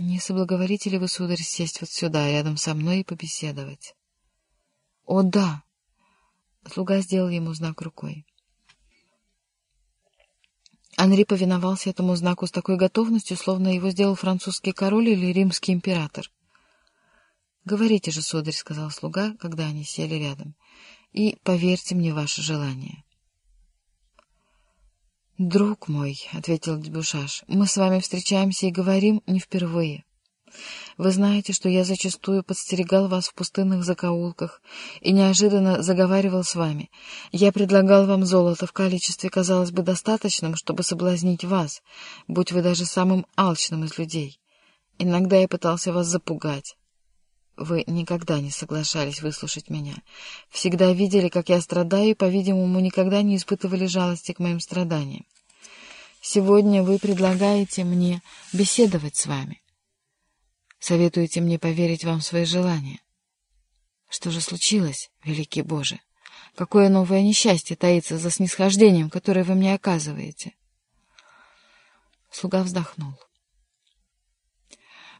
Не соблаговолите ли вы, сударь, сесть вот сюда, рядом со мной, и побеседовать? — О, да! Слуга сделал ему знак рукой. Анри повиновался этому знаку с такой готовностью, словно его сделал французский король или римский император. — Говорите же, сударь, — сказал слуга, когда они сели рядом, — и поверьте мне ваше желание. — Друг мой, — ответил Дебушаш, — мы с вами встречаемся и говорим не впервые. Вы знаете, что я зачастую подстерегал вас в пустынных закоулках и неожиданно заговаривал с вами. Я предлагал вам золото в количестве, казалось бы, достаточном, чтобы соблазнить вас, будь вы даже самым алчным из людей. Иногда я пытался вас запугать. Вы никогда не соглашались выслушать меня. Всегда видели, как я страдаю, и, по-видимому, никогда не испытывали жалости к моим страданиям. Сегодня вы предлагаете мне беседовать с вами. Советуете мне поверить вам в свои желания. Что же случилось, великий Боже? Какое новое несчастье таится за снисхождением, которое вы мне оказываете? Слуга вздохнул.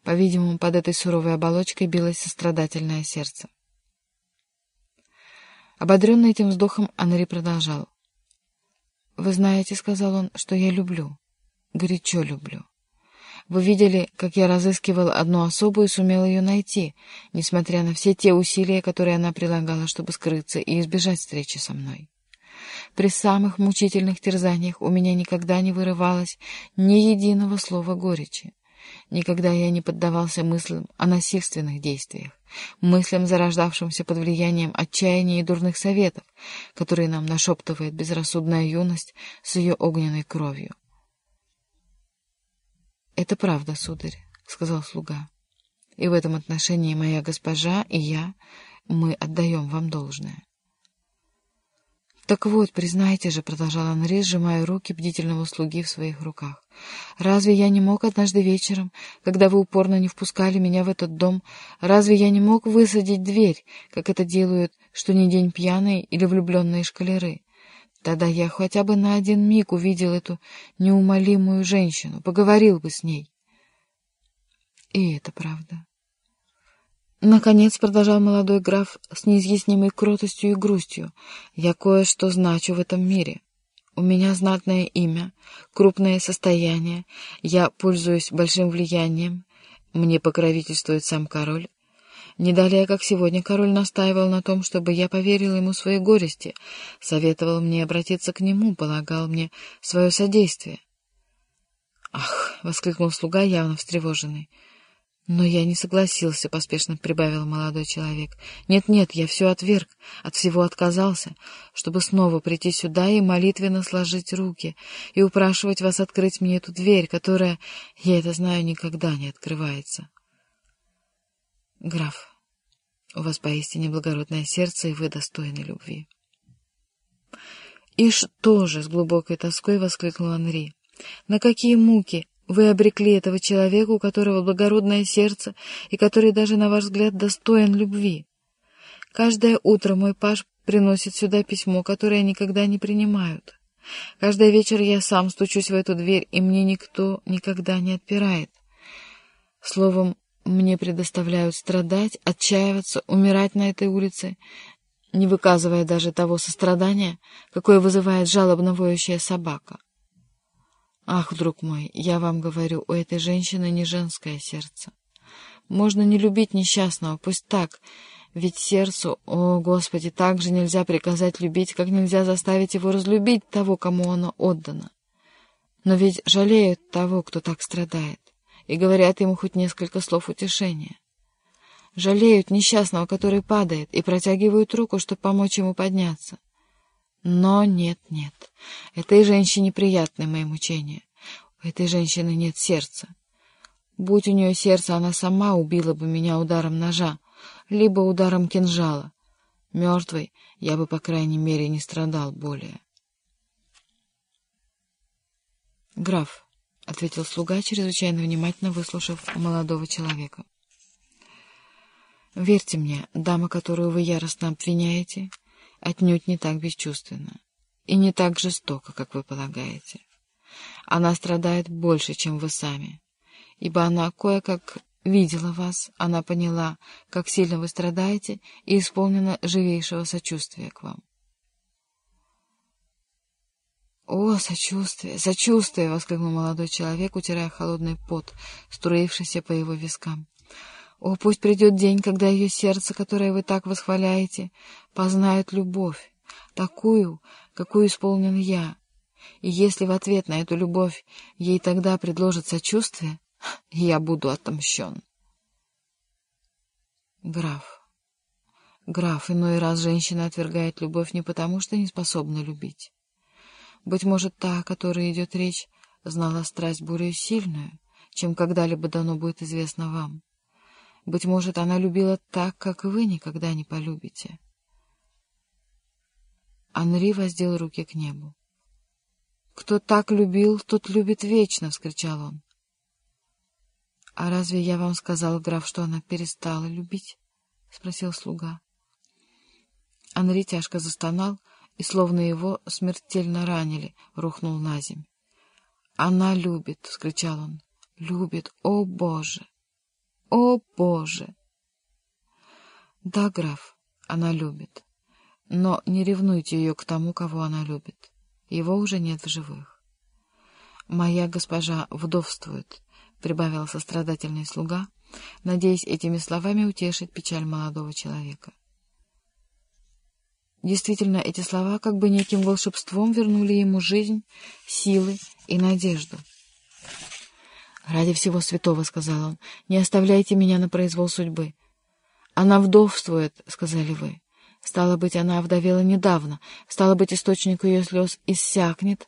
По-видимому, под этой суровой оболочкой билось сострадательное сердце. Ободренный этим вздохом, Анри продолжал. «Вы знаете, — сказал он, — что я люблю, горячо люблю. Вы видели, как я разыскивал одну особу и сумел ее найти, несмотря на все те усилия, которые она прилагала, чтобы скрыться и избежать встречи со мной. При самых мучительных терзаниях у меня никогда не вырывалось ни единого слова горечи. Никогда я не поддавался мыслям о насильственных действиях, мыслям, зарождавшимся под влиянием отчаяния и дурных советов, которые нам нашептывает безрассудная юность с ее огненной кровью. — Это правда, сударь, — сказал слуга. — И в этом отношении моя госпожа и я, мы отдаем вам должное. «Так вот, признайте же», — продолжал Анри, сжимая руки бдительного слуги в своих руках, «разве я не мог однажды вечером, когда вы упорно не впускали меня в этот дом, разве я не мог высадить дверь, как это делают что ни день пьяные или влюбленные шкалеры? Тогда я хотя бы на один миг увидел эту неумолимую женщину, поговорил бы с ней». И это правда. Наконец, продолжал молодой граф с неизъяснимой кротостью и грустью, я кое-что значу в этом мире. У меня знатное имя, крупное состояние, я пользуюсь большим влиянием, мне покровительствует сам король. Не далее, как сегодня, король настаивал на том, чтобы я поверил ему свои горести, советовал мне обратиться к нему, полагал мне свое содействие. «Ах!» — воскликнул слуга, явно встревоженный. «Но я не согласился», — поспешно прибавил молодой человек. «Нет-нет, я все отверг, от всего отказался, чтобы снова прийти сюда и молитвенно сложить руки и упрашивать вас открыть мне эту дверь, которая, я это знаю, никогда не открывается». «Граф, у вас поистине благородное сердце, и вы достойны любви». «И что же?» — с глубокой тоской воскликнул Анри. «На какие муки вы обрекли этого человека, у которого благородное сердце и который даже, на ваш взгляд, достоин любви. Каждое утро мой паш приносит сюда письмо, которое никогда не принимают. Каждый вечер я сам стучусь в эту дверь, и мне никто никогда не отпирает. Словом, мне предоставляют страдать, отчаиваться, умирать на этой улице, не выказывая даже того сострадания, какое вызывает жалобно воющая собака. Ах, друг мой, я вам говорю, у этой женщины не женское сердце. Можно не любить несчастного, пусть так, ведь сердцу, о Господи, так же нельзя приказать любить, как нельзя заставить его разлюбить того, кому оно отдано. Но ведь жалеют того, кто так страдает, и говорят ему хоть несколько слов утешения. Жалеют несчастного, который падает, и протягивают руку, чтобы помочь ему подняться. Но нет, нет, этой женщине приятны мои мучения. У этой женщины нет сердца. Будь у нее сердце, она сама убила бы меня ударом ножа, либо ударом кинжала. Мертвый я бы, по крайней мере, не страдал более. «Граф», — ответил слуга, чрезвычайно внимательно выслушав молодого человека. «Верьте мне, дама, которую вы яростно обвиняете, отнюдь не так бесчувственна и не так жестока, как вы полагаете. Она страдает больше, чем вы сами, ибо она кое-как видела вас, она поняла, как сильно вы страдаете, и исполнена живейшего сочувствия к вам. «О, сочувствие, сочувствие!» — воскликнул молодой человек, утирая холодный пот, струившийся по его вискам. «О, пусть придет день, когда ее сердце, которое вы так восхваляете, познает любовь, такую, какую исполнен я. И если в ответ на эту любовь ей тогда предложат сочувствие, я буду отомщен». Граф. Граф, иной раз женщина отвергает любовь не потому, что не способна любить. Быть может, та, о которой идет речь, знала страсть более сильную, чем когда-либо дано будет известно вам. Быть может, она любила так, как вы никогда не полюбите. Анри воздел руки к небу. «Кто так любил, тот любит вечно!» — вскричал он. «А разве я вам сказал, граф, что она перестала любить?» — спросил слуга. Анри тяжко застонал, и, словно его смертельно ранили, рухнул на земь. «Она любит!» — вскричал он. «Любит! О, Боже! О, Боже!» «Да, граф, она любит. Но не ревнуйте ее к тому, кого она любит. Его уже нет в живых». «Моя госпожа вдовствует», — прибавил сострадательный слуга, надеясь этими словами утешить печаль молодого человека. Действительно, эти слова как бы неким волшебством вернули ему жизнь, силы и надежду. «Ради всего святого», — сказал он, — «не оставляйте меня на произвол судьбы». «Она вдовствует», — сказали вы. «Стало быть, она овдовела недавно. Стало быть, источник ее слез иссякнет».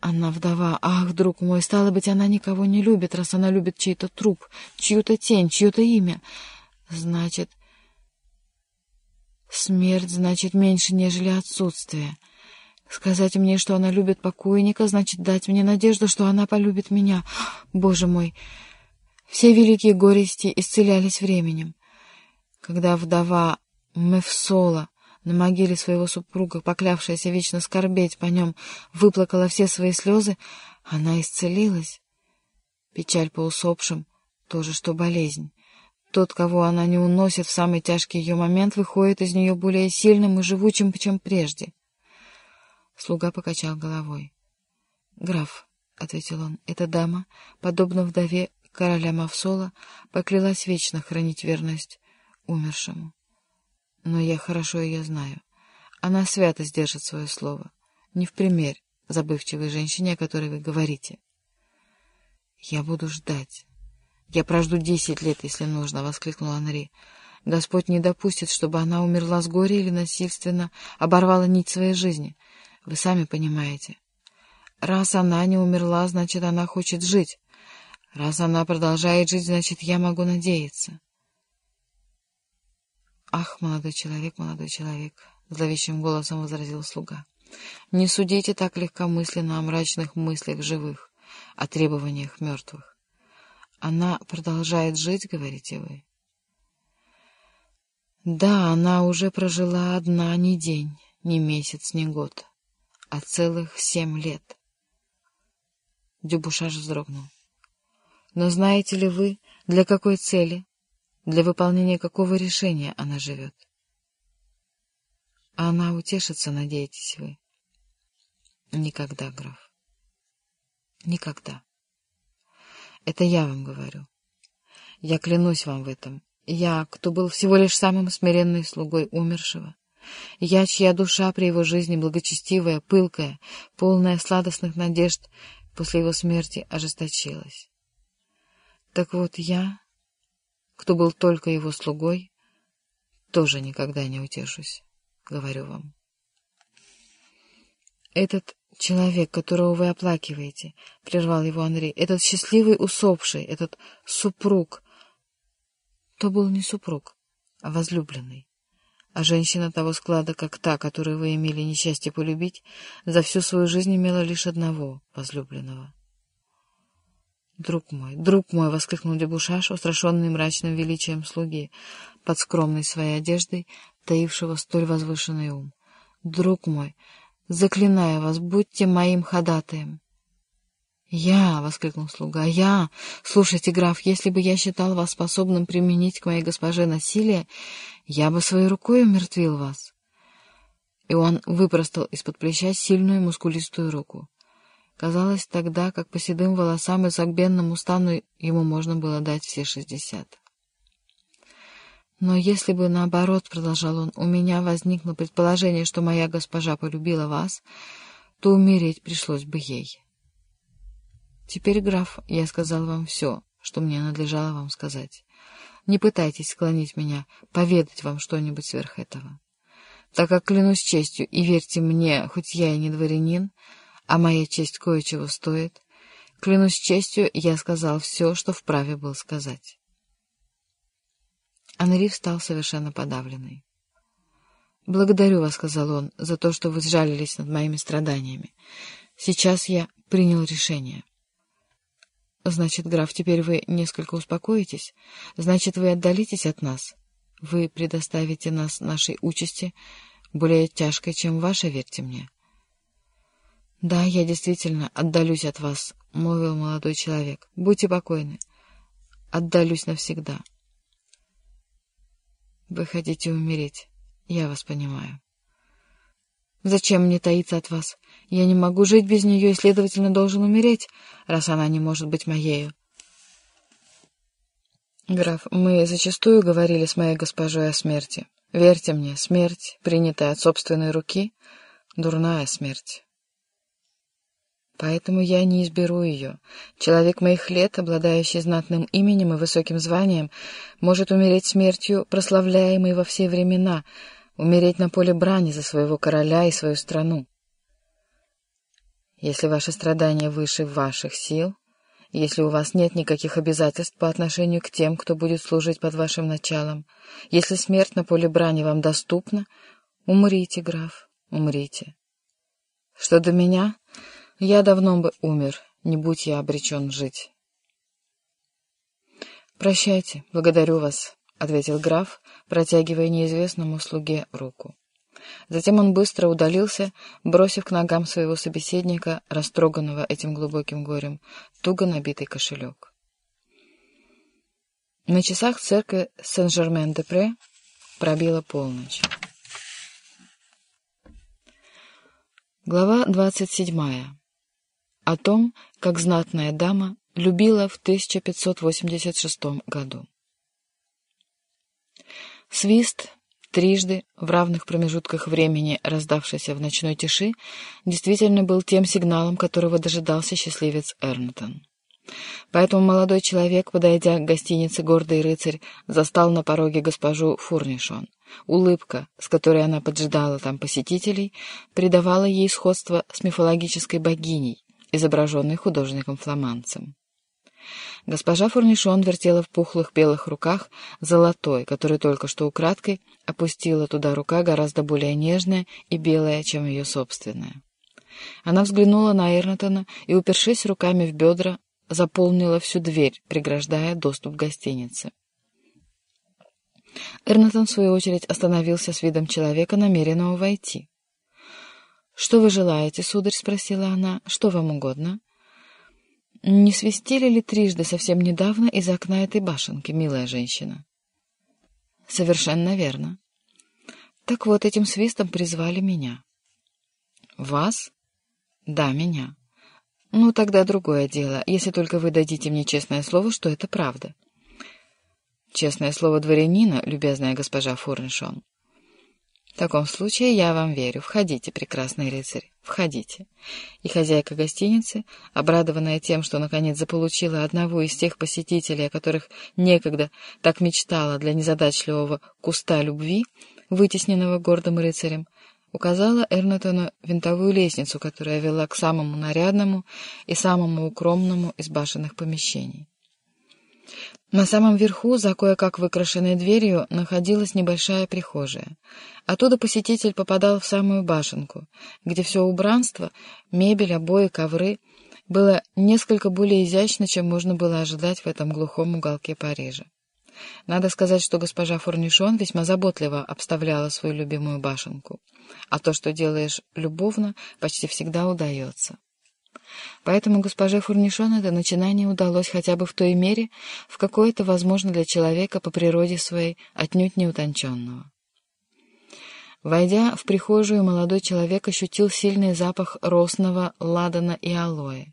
Она вдова. Ах, друг мой, стало быть, она никого не любит, раз она любит чей-то труп, чью-то тень, чье-то имя. Значит, Смерть значит меньше, нежели отсутствие. Сказать мне, что она любит покойника, значит дать мне надежду, что она полюбит меня. Боже мой! Все великие горести исцелялись временем. Когда вдова Мефсола на могиле своего супруга, поклявшаяся вечно скорбеть по нем, выплакала все свои слезы, она исцелилась. Печаль по усопшим — то же, что болезнь. Тот, кого она не уносит в самый тяжкий ее момент, выходит из нее более сильным и живучим, чем прежде. Слуга покачал головой. — Граф, — ответил он, — эта дама, подобно вдове короля Мавсола, поклялась вечно хранить верность умершему. Но я хорошо ее знаю. Она свято сдержит свое слово. Не в пример забывчивой женщине, о которой вы говорите. Я буду ждать. «Я прожду десять лет, если нужно», — воскликнул Анри. «Господь не допустит, чтобы она умерла с горя или насильственно оборвала нить своей жизни. Вы сами понимаете. Раз она не умерла, значит, она хочет жить. Раз она продолжает жить, значит, я могу надеяться». «Ах, молодой человек, молодой человек!» — зловещим голосом возразил слуга. «Не судите так легкомысленно о мрачных мыслях живых, о требованиях мертвых. Она продолжает жить, говорите вы? Да, она уже прожила одна не день, не месяц, не год, а целых семь лет. Дюбушаш вздрогнул. Но знаете ли вы, для какой цели, для выполнения какого решения она живет? А она утешится, надеетесь вы? Никогда, граф. Никогда. Это я вам говорю. Я клянусь вам в этом. Я, кто был всего лишь самым смиренным слугой умершего. Я, чья душа при его жизни благочестивая, пылкая, полная сладостных надежд, после его смерти ожесточилась. Так вот я, кто был только его слугой, тоже никогда не утешусь, говорю вам. Этот человек, которого вы оплакиваете, — прервал его Андрей, — этот счастливый усопший, этот супруг. То был не супруг, а возлюбленный. А женщина того склада, как та, которую вы имели несчастье полюбить, за всю свою жизнь имела лишь одного возлюбленного. «Друг мой, друг мой!» — воскликнул Дебушаш, устрашенный мрачным величием слуги, под скромной своей одеждой, таившего столь возвышенный ум. «Друг мой!» Заклинаю вас, будьте моим ходатаем. «Я!» — воскликнул слуга. «Я! Слушайте, граф, если бы я считал вас способным применить к моей госпоже насилие, я бы своей рукой умертвил вас!» И он выпростал из-под плеча сильную мускулистую руку. Казалось тогда, как по седым волосам и согбенному стану ему можно было дать все шестьдесят. Но если бы, наоборот, — продолжал он, — у меня возникло предположение, что моя госпожа полюбила вас, то умереть пришлось бы ей. Теперь, граф, я сказал вам все, что мне надлежало вам сказать. Не пытайтесь склонить меня, поведать вам что-нибудь сверх этого. Так как клянусь честью, и верьте мне, хоть я и не дворянин, а моя честь кое-чего стоит, клянусь честью, я сказал все, что вправе был сказать. Анри встал совершенно подавленный. «Благодарю вас», — сказал он, — «за то, что вы сжалились над моими страданиями. Сейчас я принял решение». «Значит, граф, теперь вы несколько успокоитесь? Значит, вы отдалитесь от нас? Вы предоставите нас нашей участи, более тяжкой, чем ваша, верьте мне». «Да, я действительно отдалюсь от вас», — молвил молодой человек. «Будьте покойны. Отдалюсь навсегда». Вы хотите умереть. Я вас понимаю. Зачем мне таиться от вас? Я не могу жить без нее и, следовательно, должен умереть, раз она не может быть моею. Граф, мы зачастую говорили с моей госпожой о смерти. Верьте мне, смерть, принятая от собственной руки, дурная смерть. Поэтому я не изберу ее. Человек моих лет, обладающий знатным именем и высоким званием, может умереть смертью, прославляемой во все времена, умереть на поле брани за своего короля и свою страну. Если ваши страдания выше ваших сил, если у вас нет никаких обязательств по отношению к тем, кто будет служить под вашим началом, если смерть на поле брани вам доступна, умрите, граф, умрите. Что до меня... Я давно бы умер, не будь я обречен жить. «Прощайте, благодарю вас», — ответил граф, протягивая неизвестному слуге руку. Затем он быстро удалился, бросив к ногам своего собеседника, растроганного этим глубоким горем, туго набитый кошелек. На часах церкви Сен-Жермен-де-Пре пробила полночь. Глава двадцать седьмая о том, как знатная дама любила в 1586 году. Свист, трижды в равных промежутках времени раздавшийся в ночной тиши, действительно был тем сигналом, которого дожидался счастливец Эрнтон. Поэтому молодой человек, подойдя к гостинице «Гордый рыцарь», застал на пороге госпожу Фурнишон. Улыбка, с которой она поджидала там посетителей, придавала ей сходство с мифологической богиней, изображенный художником-фламандцем. Госпожа Фурнишон вертела в пухлых белых руках золотой, который только что украдкой опустила туда рука гораздо более нежная и белая, чем ее собственная. Она взглянула на Эрнатона и, упершись руками в бедра, заполнила всю дверь, преграждая доступ к гостинице. Эрнатон, в свою очередь, остановился с видом человека, намеренного войти. «Что вы желаете, сударь?» — спросила она. «Что вам угодно?» «Не свистели ли трижды совсем недавно из окна этой башенки, милая женщина?» «Совершенно верно. Так вот, этим свистом призвали меня». «Вас?» «Да, меня». «Ну, тогда другое дело, если только вы дадите мне честное слово, что это правда». «Честное слово дворянина, любезная госпожа Фурнишон». В таком случае я вам верю. Входите, прекрасный рыцарь, входите. И хозяйка гостиницы, обрадованная тем, что наконец заполучила одного из тех посетителей, о которых некогда так мечтала для незадачливого куста любви, вытесненного гордым рыцарем, указала Эрнатону винтовую лестницу, которая вела к самому нарядному и самому укромному из башенных помещений. На самом верху, за кое-как выкрашенной дверью, находилась небольшая прихожая. Оттуда посетитель попадал в самую башенку, где все убранство, мебель, обои, ковры было несколько более изящно, чем можно было ожидать в этом глухом уголке Парижа. Надо сказать, что госпожа Фурнишон весьма заботливо обставляла свою любимую башенку, а то, что делаешь любовно, почти всегда удается. Поэтому госпоже Фурнишон это начинание удалось хотя бы в той мере, в какой это возможно для человека по природе своей, отнюдь не утонченного. Войдя в прихожую, молодой человек ощутил сильный запах росного, ладана и алоэ.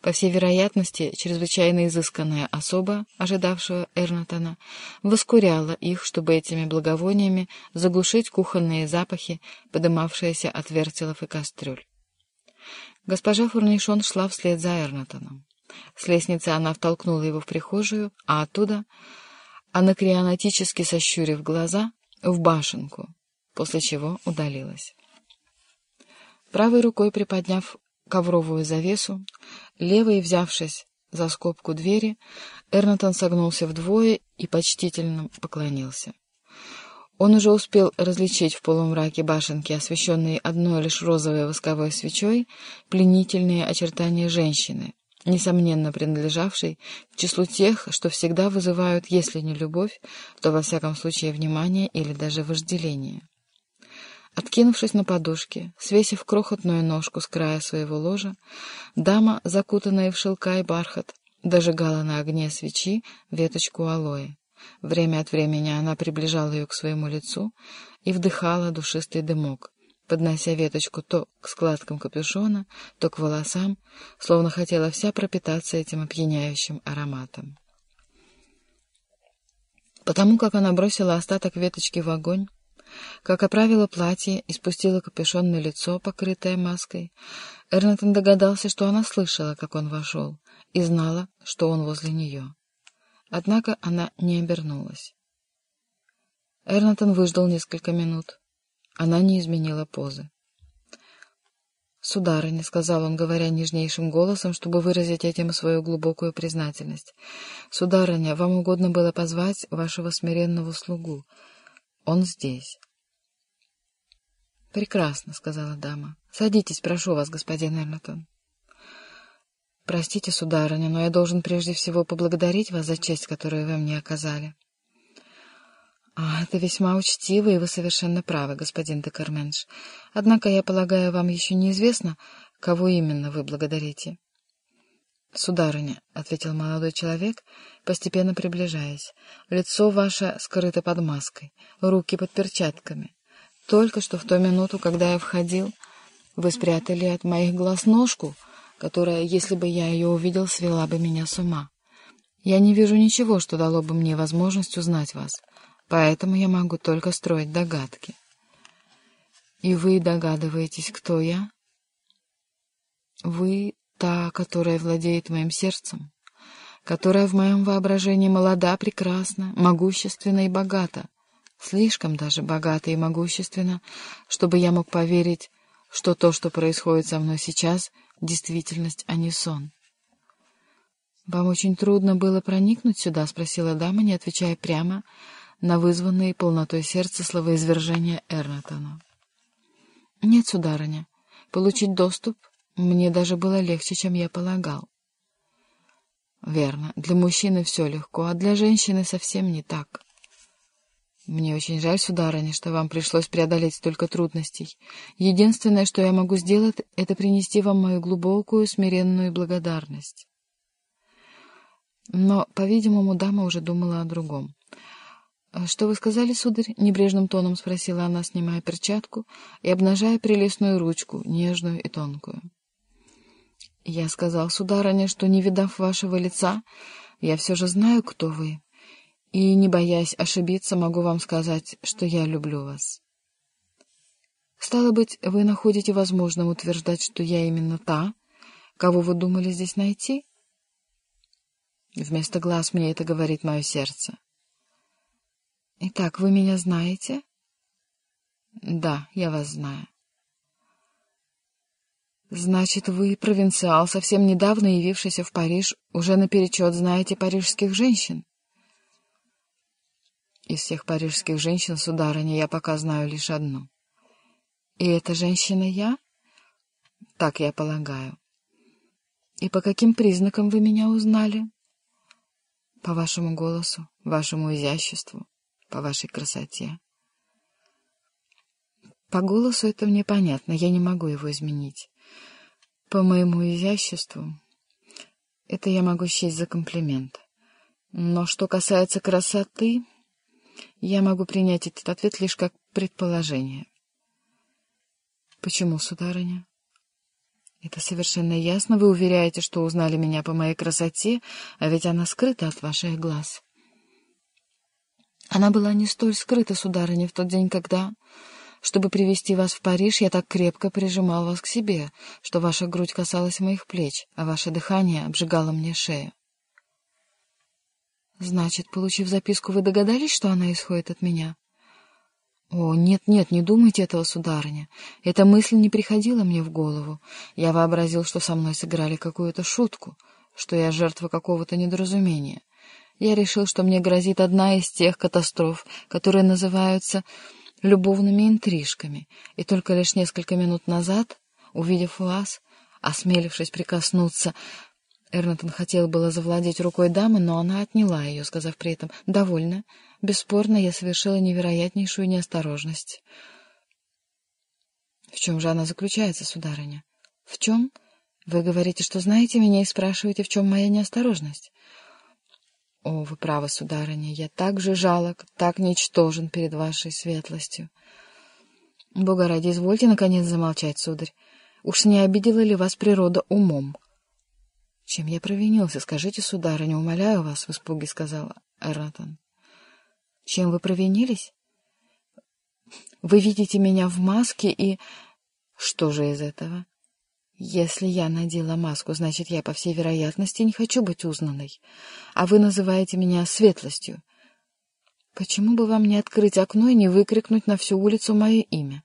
По всей вероятности, чрезвычайно изысканная особа, ожидавшая Эрнатона, воскуряла их, чтобы этими благовониями заглушить кухонные запахи, подымавшиеся от вертелов и кастрюль. Госпожа Фурнишон шла вслед за Эрнатоном. С лестницы она втолкнула его в прихожую, а оттуда, анакреонатически сощурив глаза, в башенку, после чего удалилась. Правой рукой приподняв ковровую завесу, левой взявшись за скобку двери, Эрнатон согнулся вдвое и почтительно поклонился. Он уже успел различить в полумраке башенки, освещенные одной лишь розовой восковой свечой, пленительные очертания женщины, несомненно принадлежавшей к числу тех, что всегда вызывают, если не любовь, то во всяком случае внимание или даже вожделение. Откинувшись на подушке, свесив крохотную ножку с края своего ложа, дама, закутанная в шелка и бархат, дожигала на огне свечи веточку алоэ. Время от времени она приближала ее к своему лицу и вдыхала душистый дымок, поднося веточку то к складкам капюшона, то к волосам, словно хотела вся пропитаться этим опьяняющим ароматом. Потому как она бросила остаток веточки в огонь, как оправила платье и спустила капюшон на лицо, покрытое маской, Эрнатон догадался, что она слышала, как он вошел, и знала, что он возле нее. Однако она не обернулась. Эрнатон выждал несколько минут. Она не изменила позы. «Сударыня», — сказал он, говоря нежнейшим голосом, чтобы выразить этим свою глубокую признательность, — «сударыня, вам угодно было позвать вашего смиренного слугу. Он здесь». «Прекрасно», — сказала дама. «Садитесь, прошу вас, господин Эрнатон». «Простите, сударыня, но я должен прежде всего поблагодарить вас за честь, которую вы мне оказали». «А, это весьма учтиво, и вы совершенно правы, господин де Карменш. Однако, я полагаю, вам еще неизвестно, кого именно вы благодарите». «Сударыня», — ответил молодой человек, постепенно приближаясь, — «лицо ваше скрыто под маской, руки под перчатками. Только что в ту минуту, когда я входил, вы спрятали от моих глаз ножку, которая, если бы я ее увидел, свела бы меня с ума. Я не вижу ничего, что дало бы мне возможность узнать вас, поэтому я могу только строить догадки. И вы догадываетесь, кто я? Вы та, которая владеет моим сердцем, которая в моем воображении молода, прекрасна, могущественна и богата, слишком даже богата и могущественна, чтобы я мог поверить, что то, что происходит со мной сейчас — действительность, а не сон. «Вам очень трудно было проникнуть сюда?» — спросила дама, не отвечая прямо на вызванные полнотой сердца словоизвержения Эрнатона. «Нет, сударыня, получить доступ мне даже было легче, чем я полагал». «Верно, для мужчины все легко, а для женщины совсем не так». «Мне очень жаль, сударыня, что вам пришлось преодолеть столько трудностей. Единственное, что я могу сделать, это принести вам мою глубокую, смиренную благодарность». Но, по-видимому, дама уже думала о другом. «А «Что вы сказали, сударь?» — небрежным тоном спросила она, снимая перчатку и обнажая прелестную ручку, нежную и тонкую. «Я сказал, сударыня, что, не видав вашего лица, я все же знаю, кто вы». И, не боясь ошибиться, могу вам сказать, что я люблю вас. Стало быть, вы находите возможным утверждать, что я именно та, кого вы думали здесь найти? Вместо глаз мне это говорит мое сердце. Итак, вы меня знаете? Да, я вас знаю. Значит, вы, провинциал, совсем недавно явившийся в Париж, уже наперечет знаете парижских женщин? Из всех парижских женщин, сударыня, я пока знаю лишь одну. И эта женщина я? Так я полагаю. И по каким признакам вы меня узнали? По вашему голосу, вашему изяществу, по вашей красоте. По голосу это мне понятно, я не могу его изменить. По моему изяществу, это я могу счесть за комплимент. Но что касается красоты, я могу принять этот ответ лишь как предположение. Почему, сударыня? Это совершенно ясно. Вы уверяете, что узнали меня по моей красоте, а ведь она скрыта от ваших глаз. Она была не столь скрыта, сударыня, в тот день, когда... Чтобы привести вас в Париж, я так крепко прижимал вас к себе, что ваша грудь касалась моих плеч, а ваше дыхание обжигало мне шею. Значит, получив записку, вы догадались, что она исходит от меня? О, нет-нет, не думайте этого, сударыня. Эта мысль не приходила мне в голову. Я вообразил, что со мной сыграли какую-то шутку, что я жертва какого-то недоразумения. Я решил, что мне грозит одна из тех катастроф, которые называются любовными интрижками, и только лишь несколько минут назад, увидев вас, осмелившись прикоснуться, Эрнатон хотел было завладеть рукой дамы, но она отняла ее, сказав при этом «Довольно. Бесспорно, я совершила невероятнейшую неосторожность». «В чем же она заключается, сударыня?» «В чем? Вы говорите, что знаете меня и спрашиваете, в чем моя неосторожность?» «О, вы правы, сударыня, я так же жалок, так ничтожен перед вашей светлостью». «Бога ради, извольте, наконец, замолчать, сударь. Уж не обидела ли вас природа умом?» «Чем я провинился? Скажите, сударыня, умоляю вас», — в испуге сказал Эрнатон. «Чем вы провинились? Вы видите меня в маске и...» «Что же из этого?» «Если я надела маску, значит, я, по всей вероятности, не хочу быть узнанной. А вы называете меня светлостью. Почему бы вам не открыть окно и не выкрикнуть на всю улицу мое имя?»